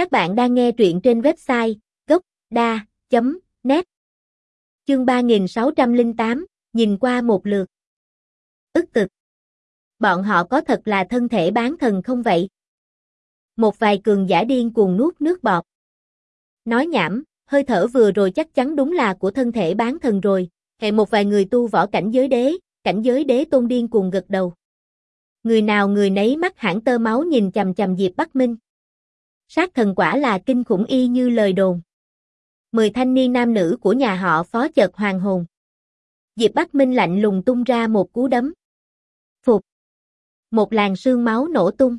Các bạn đang nghe truyện trên website gocda.net Chương 3608, nhìn qua một lượt. Ức cực. Bọn họ có thật là thân thể bán thần không vậy? Một vài cường giả điên cuồng nuốt nước bọt. Nói nhảm, hơi thở vừa rồi chắc chắn đúng là của thân thể bán thần rồi, hệ một vài người tu võ cảnh giới đế, cảnh giới đế tôn điên cuồng gật đầu. Người nào người nấy mắt hãng tơ máu nhìn chầm chầm Diệp Bắc Minh. Sát thần quả là kinh khủng y như lời đồn. Mười thanh niên nam nữ của nhà họ phó chợt hoàng hồn. Diệp Bắc Minh lạnh lùng tung ra một cú đấm. Phục. Một làn sương máu nổ tung.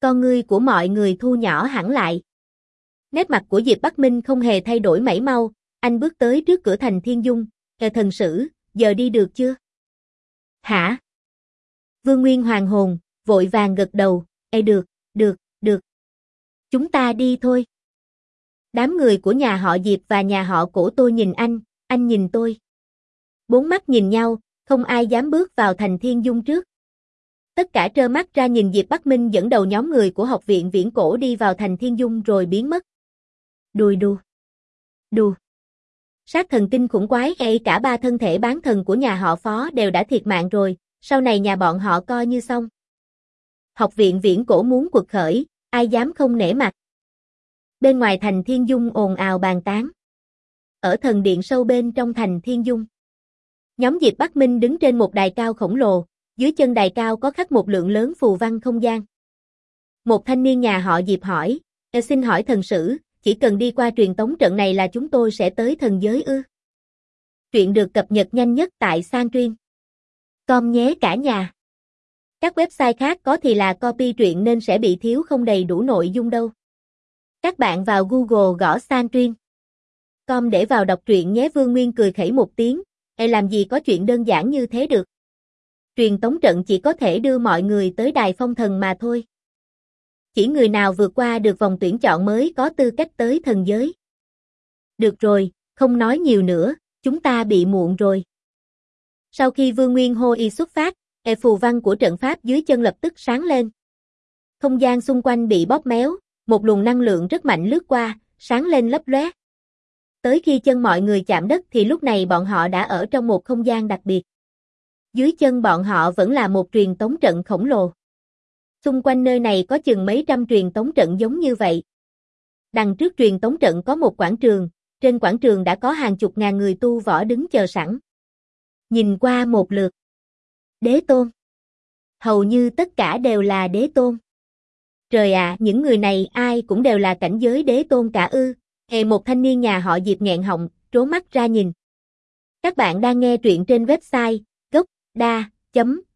Con ngươi của mọi người thu nhỏ hẳn lại. Nét mặt của Diệp Bắc Minh không hề thay đổi mảy mau, anh bước tới trước cửa thành Thiên Dung, "Ờ thần sử, giờ đi được chưa?" "Hả?" Vương Nguyên hoàng hồn, vội vàng gật đầu, "Ê được, được, được. Chúng ta đi thôi." Đám người của nhà họ Diệp và nhà họ Cổ tôi nhìn anh, anh nhìn tôi. Bốn mắt nhìn nhau, không ai dám bước vào thành Thiên Dung trước. Tất cả trơ mắt ra nhìn Diệp Bắc Minh dẫn đầu nhóm người của học viện viễn cổ đi vào thành Thiên Dung rồi biến mất. Đùi đù. Đù. Sát thần kinh khủng quái ngay cả ba thân thể bán thần của nhà họ phó đều đã thiệt mạng rồi, sau này nhà bọn họ coi như xong. Học viện viễn cổ muốn cuộc khởi, ai dám không nể mặt. Bên ngoài thành Thiên Dung ồn ào bàn tán. Ở thần điện sâu bên trong thành Thiên Dung. Nhóm Diệp Bắc Minh đứng trên một đài cao khổng lồ, dưới chân đài cao có khắc một lượng lớn phù văn không gian. Một thanh niên nhà họ Diệp hỏi, xin hỏi thần sử, chỉ cần đi qua truyền tống trận này là chúng tôi sẽ tới thần giới ư. chuyện được cập nhật nhanh nhất tại San Tuyên. Com nhé cả nhà. Các website khác có thì là copy truyện nên sẽ bị thiếu không đầy đủ nội dung đâu. Các bạn vào Google gõ San Tuyên. Com để vào đọc truyện nhé Vương Nguyên cười khẩy một tiếng, hay làm gì có chuyện đơn giản như thế được. Truyền tống trận chỉ có thể đưa mọi người tới đài phong thần mà thôi. Chỉ người nào vượt qua được vòng tuyển chọn mới có tư cách tới thần giới. Được rồi, không nói nhiều nữa, chúng ta bị muộn rồi. Sau khi Vương Nguyên hô y xuất phát, e phù văn của trận pháp dưới chân lập tức sáng lên. Không gian xung quanh bị bóp méo, một luồng năng lượng rất mạnh lướt qua, sáng lên lấp lóe. Tới khi chân mọi người chạm đất thì lúc này bọn họ đã ở trong một không gian đặc biệt. Dưới chân bọn họ vẫn là một truyền tống trận khổng lồ. Xung quanh nơi này có chừng mấy trăm truyền tống trận giống như vậy. Đằng trước truyền tống trận có một quảng trường, trên quảng trường đã có hàng chục ngàn người tu võ đứng chờ sẵn. Nhìn qua một lượt. Đế tôn. Hầu như tất cả đều là đế tôn. Trời ạ, những người này ai cũng đều là cảnh giới đế tôn cả ư. Hề một thanh niên nhà họ Diệp nghẹn họng, trố mắt ra nhìn. Các bạn đang nghe truyện trên website gocda.net